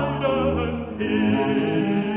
anderen hin.